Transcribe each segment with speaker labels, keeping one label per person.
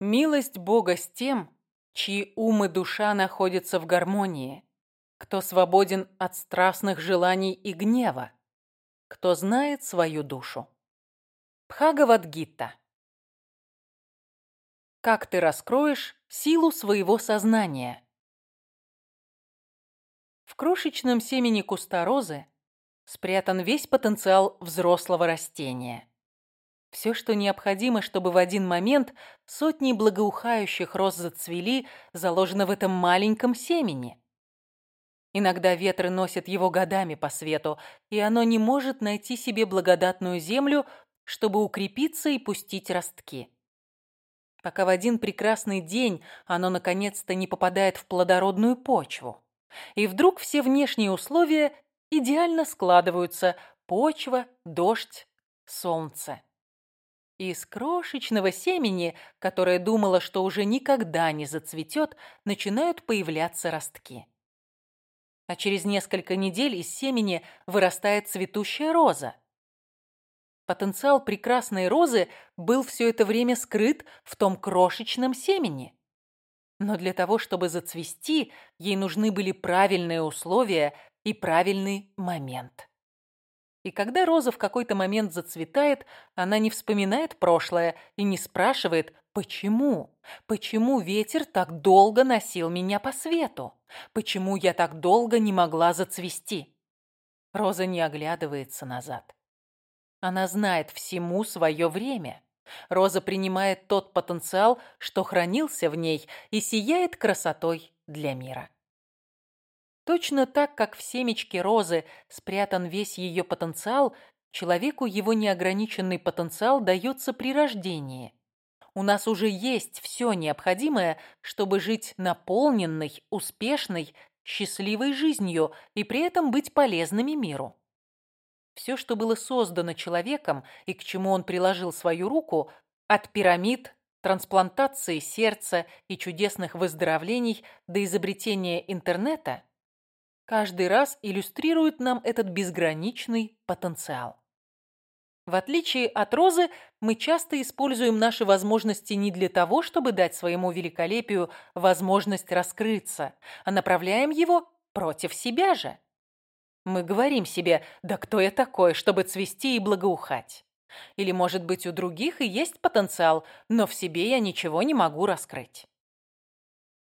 Speaker 1: Милость Бога с тем, чьи ум и душа находятся в гармонии, кто свободен от страстных желаний и гнева, кто знает свою душу. Пхагавадгита. Как ты раскроешь силу своего сознания? В крошечном семени куста розы спрятан весь потенциал взрослого растения. Все, что необходимо, чтобы в один момент сотни благоухающих роз зацвели, заложено в этом маленьком семени. Иногда ветры носят его годами по свету, и оно не может найти себе благодатную землю, чтобы укрепиться и пустить ростки. Пока в один прекрасный день оно наконец-то не попадает в плодородную почву. И вдруг все внешние условия идеально складываются – почва, дождь, солнце. Из крошечного семени, которое думала, что уже никогда не зацветет, начинают появляться ростки. А через несколько недель из семени вырастает цветущая роза. Потенциал прекрасной розы был все это время скрыт в том крошечном семени. Но для того, чтобы зацвести, ей нужны были правильные условия и правильный момент. И когда роза в какой-то момент зацветает, она не вспоминает прошлое и не спрашивает, почему? Почему ветер так долго носил меня по свету? Почему я так долго не могла зацвести? Роза не оглядывается назад. Она знает всему свое время. Роза принимает тот потенциал, что хранился в ней, и сияет красотой для мира. Точно так, как в семечке розы спрятан весь ее потенциал, человеку его неограниченный потенциал дается при рождении. У нас уже есть все необходимое, чтобы жить наполненной, успешной, счастливой жизнью и при этом быть полезными миру. Все, что было создано человеком и к чему он приложил свою руку, от пирамид, трансплантации сердца и чудесных выздоровлений до изобретения интернета – каждый раз иллюстрирует нам этот безграничный потенциал. В отличие от розы, мы часто используем наши возможности не для того, чтобы дать своему великолепию возможность раскрыться, а направляем его против себя же. Мы говорим себе «Да кто я такой, чтобы цвести и благоухать?» Или, может быть, у других и есть потенциал, но в себе я ничего не могу раскрыть.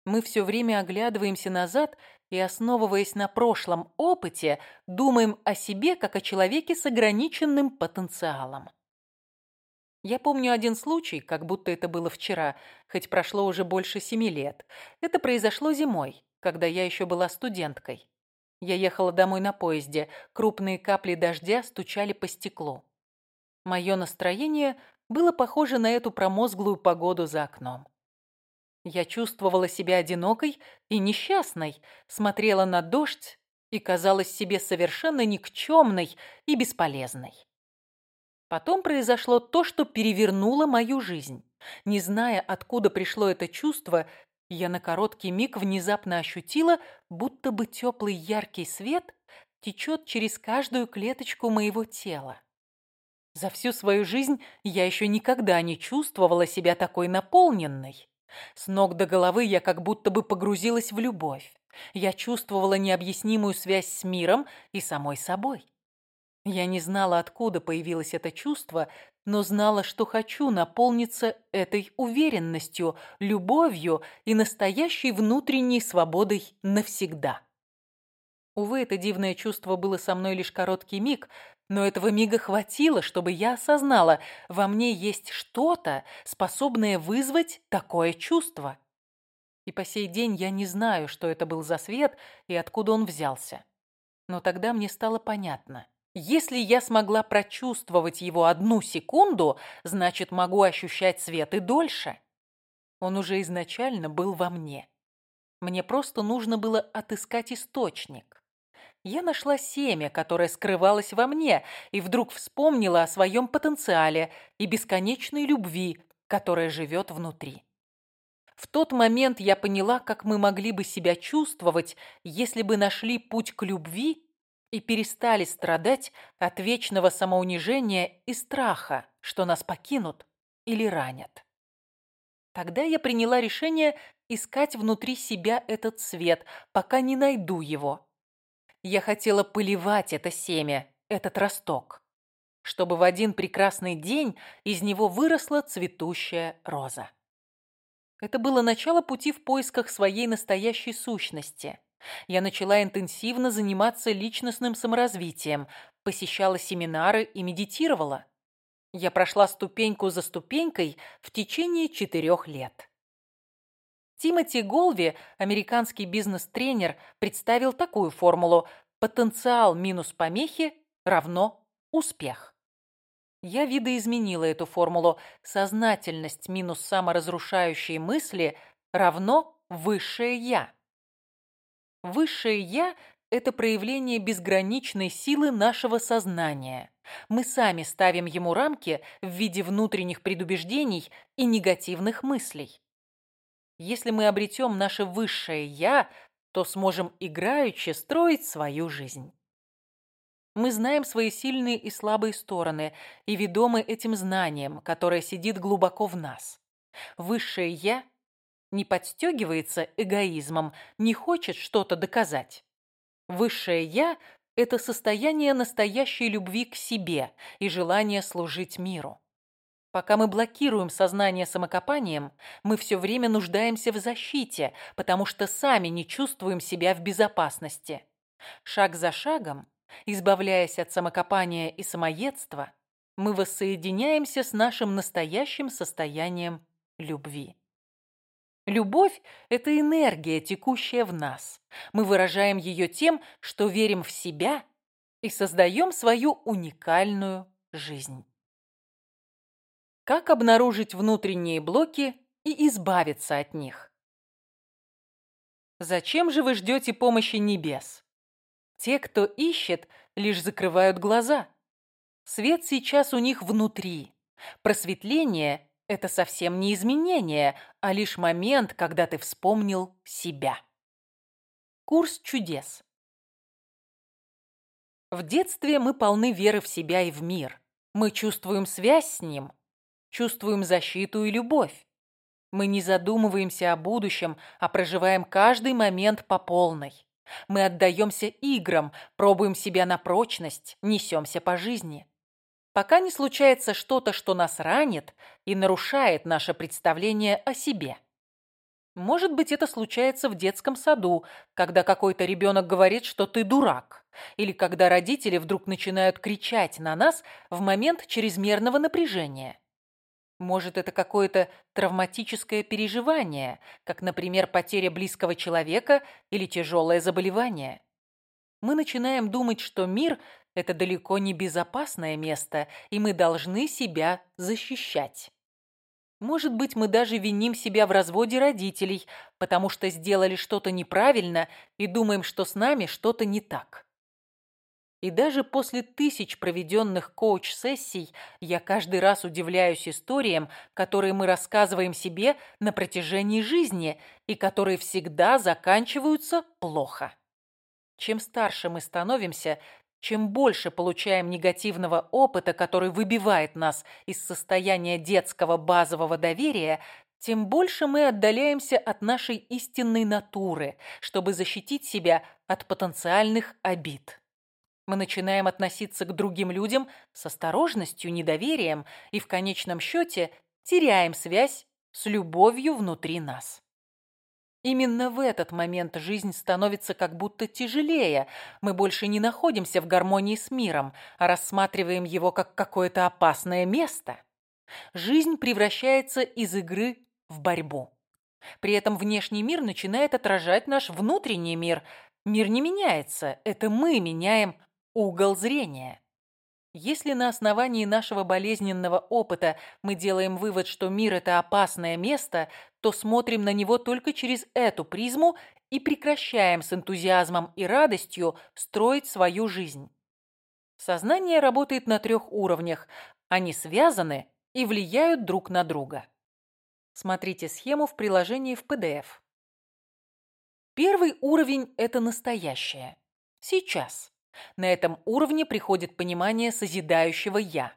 Speaker 1: Мы все время оглядываемся назад и, основываясь на прошлом опыте, думаем о себе как о человеке с ограниченным потенциалом. Я помню один случай, как будто это было вчера, хоть прошло уже больше семи лет. Это произошло зимой, когда я еще была студенткой. Я ехала домой на поезде, крупные капли дождя стучали по стеклу. Мое настроение было похоже на эту промозглую погоду за окном. Я чувствовала себя одинокой и несчастной, смотрела на дождь и казалась себе совершенно никчемной и бесполезной. Потом произошло то, что перевернуло мою жизнь. Не зная, откуда пришло это чувство, я на короткий миг внезапно ощутила, будто бы теплый яркий свет течет через каждую клеточку моего тела. За всю свою жизнь я еще никогда не чувствовала себя такой наполненной. С ног до головы я как будто бы погрузилась в любовь. Я чувствовала необъяснимую связь с миром и самой собой. Я не знала, откуда появилось это чувство, но знала, что хочу наполниться этой уверенностью, любовью и настоящей внутренней свободой навсегда. Увы, это дивное чувство было со мной лишь короткий миг – но этого мига хватило, чтобы я осознала, во мне есть что-то, способное вызвать такое чувство. И по сей день я не знаю, что это был за свет и откуда он взялся. Но тогда мне стало понятно. Если я смогла прочувствовать его одну секунду, значит, могу ощущать свет и дольше. Он уже изначально был во мне. Мне просто нужно было отыскать источник я нашла семя, которое скрывалось во мне, и вдруг вспомнила о своем потенциале и бесконечной любви, которая живет внутри. В тот момент я поняла, как мы могли бы себя чувствовать, если бы нашли путь к любви и перестали страдать от вечного самоунижения и страха, что нас покинут или ранят. Тогда я приняла решение искать внутри себя этот свет, пока не найду его. Я хотела поливать это семя, этот росток, чтобы в один прекрасный день из него выросла цветущая роза. Это было начало пути в поисках своей настоящей сущности. Я начала интенсивно заниматься личностным саморазвитием, посещала семинары и медитировала. Я прошла ступеньку за ступенькой в течение четырех лет. Тимоти Голви, американский бизнес-тренер, представил такую формулу «потенциал минус помехи равно успех». Я видоизменила эту формулу «сознательность минус саморазрушающие мысли равно высшее я». Высшее «я» – это проявление безграничной силы нашего сознания. Мы сами ставим ему рамки в виде внутренних предубеждений и негативных мыслей. Если мы обретем наше высшее «я», то сможем играючи строить свою жизнь. Мы знаем свои сильные и слабые стороны и ведомы этим знанием, которое сидит глубоко в нас. Высшее «я» не подстегивается эгоизмом, не хочет что-то доказать. Высшее «я» – это состояние настоящей любви к себе и желание служить миру. Пока мы блокируем сознание самокопанием, мы все время нуждаемся в защите, потому что сами не чувствуем себя в безопасности. Шаг за шагом, избавляясь от самокопания и самоедства, мы воссоединяемся с нашим настоящим состоянием любви. Любовь – это энергия, текущая в нас. Мы выражаем ее тем, что верим в себя и создаем свою уникальную жизнь. Как обнаружить внутренние блоки и избавиться от них? Зачем же вы ждете помощи небес? Те, кто ищет, лишь закрывают глаза. Свет сейчас у них внутри. Просветление – это совсем не изменение, а лишь момент, когда ты вспомнил себя. Курс чудес. В детстве мы полны веры в себя и в мир. Мы чувствуем связь с ним, чувствуем защиту и любовь. Мы не задумываемся о будущем, а проживаем каждый момент по полной. Мы отдаемся играм, пробуем себя на прочность, несемся по жизни. Пока не случается что-то, что нас ранит и нарушает наше представление о себе. Может быть, это случается в детском саду, когда какой-то ребенок говорит, что ты дурак, или когда родители вдруг начинают кричать на нас в момент чрезмерного напряжения. Может, это какое-то травматическое переживание, как, например, потеря близкого человека или тяжелое заболевание. Мы начинаем думать, что мир – это далеко не безопасное место, и мы должны себя защищать. Может быть, мы даже виним себя в разводе родителей, потому что сделали что-то неправильно и думаем, что с нами что-то не так. И даже после тысяч проведенных коуч-сессий я каждый раз удивляюсь историям, которые мы рассказываем себе на протяжении жизни и которые всегда заканчиваются плохо. Чем старше мы становимся, чем больше получаем негативного опыта, который выбивает нас из состояния детского базового доверия, тем больше мы отдаляемся от нашей истинной натуры, чтобы защитить себя от потенциальных обид. Мы начинаем относиться к другим людям с осторожностью, недоверием и в конечном счете теряем связь с любовью внутри нас. Именно в этот момент жизнь становится как будто тяжелее. Мы больше не находимся в гармонии с миром, а рассматриваем его как какое-то опасное место. Жизнь превращается из игры в борьбу. При этом внешний мир начинает отражать наш внутренний мир. Мир не меняется, это мы меняем Угол зрения. Если на основании нашего болезненного опыта мы делаем вывод, что мир – это опасное место, то смотрим на него только через эту призму и прекращаем с энтузиазмом и радостью строить свою жизнь. Сознание работает на трех уровнях. Они связаны и влияют друг на друга. Смотрите схему в приложении в PDF. Первый уровень – это настоящее. Сейчас. На этом уровне приходит понимание созидающего «я».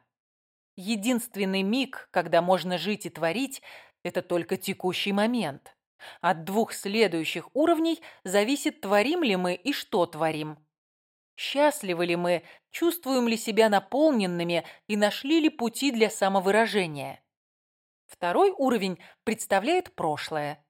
Speaker 1: Единственный миг, когда можно жить и творить, это только текущий момент. От двух следующих уровней зависит, творим ли мы и что творим. Счастливы ли мы, чувствуем ли себя наполненными и нашли ли пути для самовыражения. Второй уровень представляет прошлое.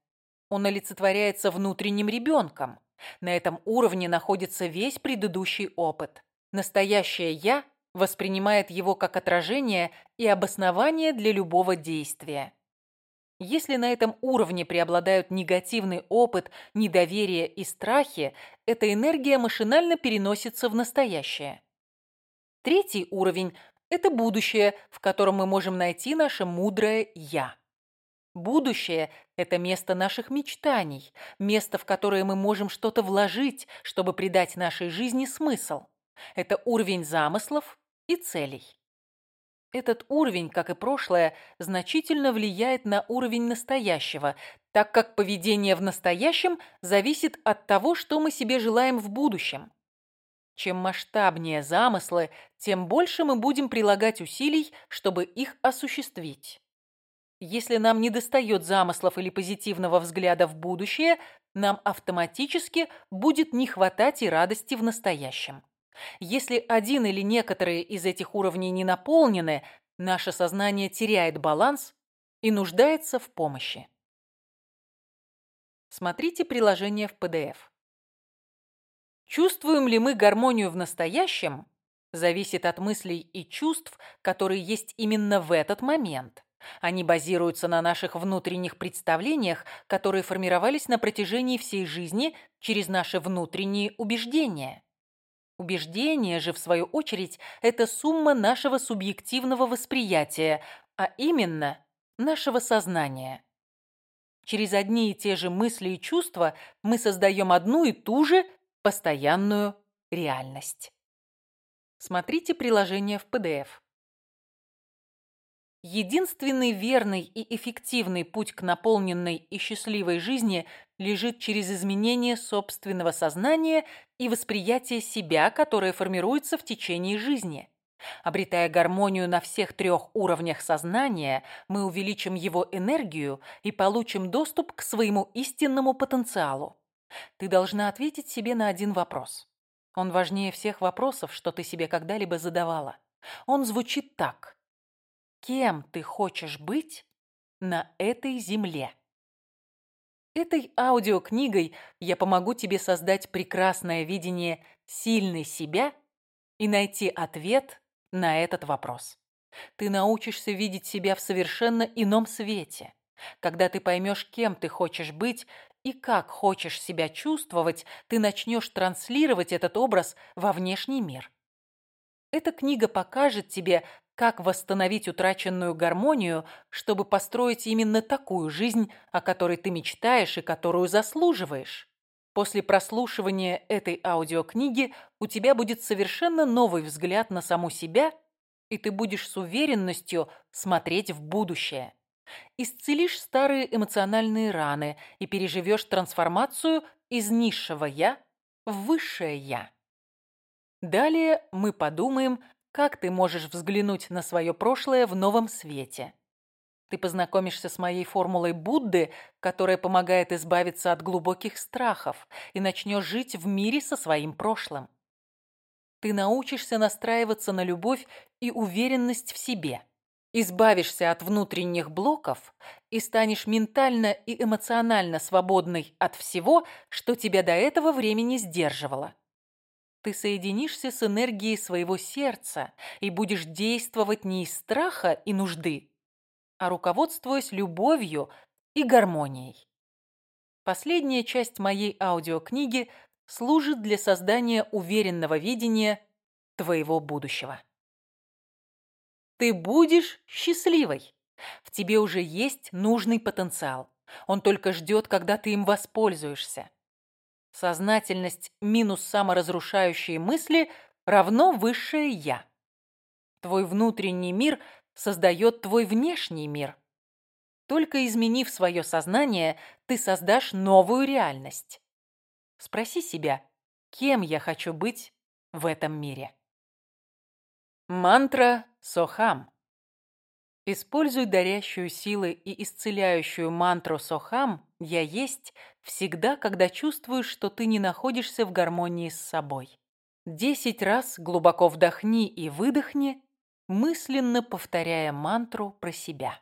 Speaker 1: Он олицетворяется внутренним ребенком. На этом уровне находится весь предыдущий опыт. Настоящее «я» воспринимает его как отражение и обоснование для любого действия. Если на этом уровне преобладают негативный опыт, недоверие и страхи, эта энергия машинально переносится в настоящее. Третий уровень – это будущее, в котором мы можем найти наше мудрое «я». Будущее – это место наших мечтаний, место, в которое мы можем что-то вложить, чтобы придать нашей жизни смысл. Это уровень замыслов и целей. Этот уровень, как и прошлое, значительно влияет на уровень настоящего, так как поведение в настоящем зависит от того, что мы себе желаем в будущем. Чем масштабнее замыслы, тем больше мы будем прилагать усилий, чтобы их осуществить. Если нам недостает замыслов или позитивного взгляда в будущее, нам автоматически будет не хватать и радости в настоящем. Если один или некоторые из этих уровней не наполнены, наше сознание теряет баланс и нуждается в помощи. Смотрите приложение в PDF. Чувствуем ли мы гармонию в настоящем, зависит от мыслей и чувств, которые есть именно в этот момент. Они базируются на наших внутренних представлениях, которые формировались на протяжении всей жизни через наши внутренние убеждения. Убеждения же, в свою очередь, это сумма нашего субъективного восприятия, а именно нашего сознания. Через одни и те же мысли и чувства мы создаем одну и ту же постоянную реальность. Смотрите приложение в PDF. Единственный верный и эффективный путь к наполненной и счастливой жизни лежит через изменение собственного сознания и восприятие себя, которое формируется в течение жизни. Обретая гармонию на всех трех уровнях сознания, мы увеличим его энергию и получим доступ к своему истинному потенциалу. Ты должна ответить себе на один вопрос. Он важнее всех вопросов, что ты себе когда-либо задавала. Он звучит так – кем ты хочешь быть на этой земле. Этой аудиокнигой я помогу тебе создать прекрасное видение сильной себя и найти ответ на этот вопрос. Ты научишься видеть себя в совершенно ином свете, когда ты поймешь, кем ты хочешь быть и как хочешь себя чувствовать, ты начнешь транслировать этот образ во внешний мир. Эта книга покажет тебе, как восстановить утраченную гармонию, чтобы построить именно такую жизнь, о которой ты мечтаешь и которую заслуживаешь? После прослушивания этой аудиокниги у тебя будет совершенно новый взгляд на саму себя, и ты будешь с уверенностью смотреть в будущее. Исцелишь старые эмоциональные раны и переживешь трансформацию из низшего «я» в высшее «я». Далее мы подумаем как ты можешь взглянуть на свое прошлое в новом свете? Ты познакомишься с моей формулой Будды, которая помогает избавиться от глубоких страхов, и начнешь жить в мире со своим прошлым. Ты научишься настраиваться на любовь и уверенность в себе. Избавишься от внутренних блоков и станешь ментально и эмоционально свободной от всего, что тебя до этого времени сдерживало ты соединишься с энергией своего сердца и будешь действовать не из страха и нужды, а руководствуясь любовью и гармонией. Последняя часть моей аудиокниги служит для создания уверенного видения твоего будущего. Ты будешь счастливой. В тебе уже есть нужный потенциал. Он только ждет, когда ты им воспользуешься. Сознательность минус саморазрушающие мысли равно высшее «я». Твой внутренний мир создает твой внешний мир. Только изменив свое сознание, ты создашь новую реальность. Спроси себя, кем я хочу быть в этом мире. Мантра Сохам Используй дарящую силы и исцеляющую мантру Сохам «Я есть» всегда, когда чувствуешь, что ты не находишься в гармонии с собой. Десять раз глубоко вдохни и выдохни, мысленно повторяя мантру про себя.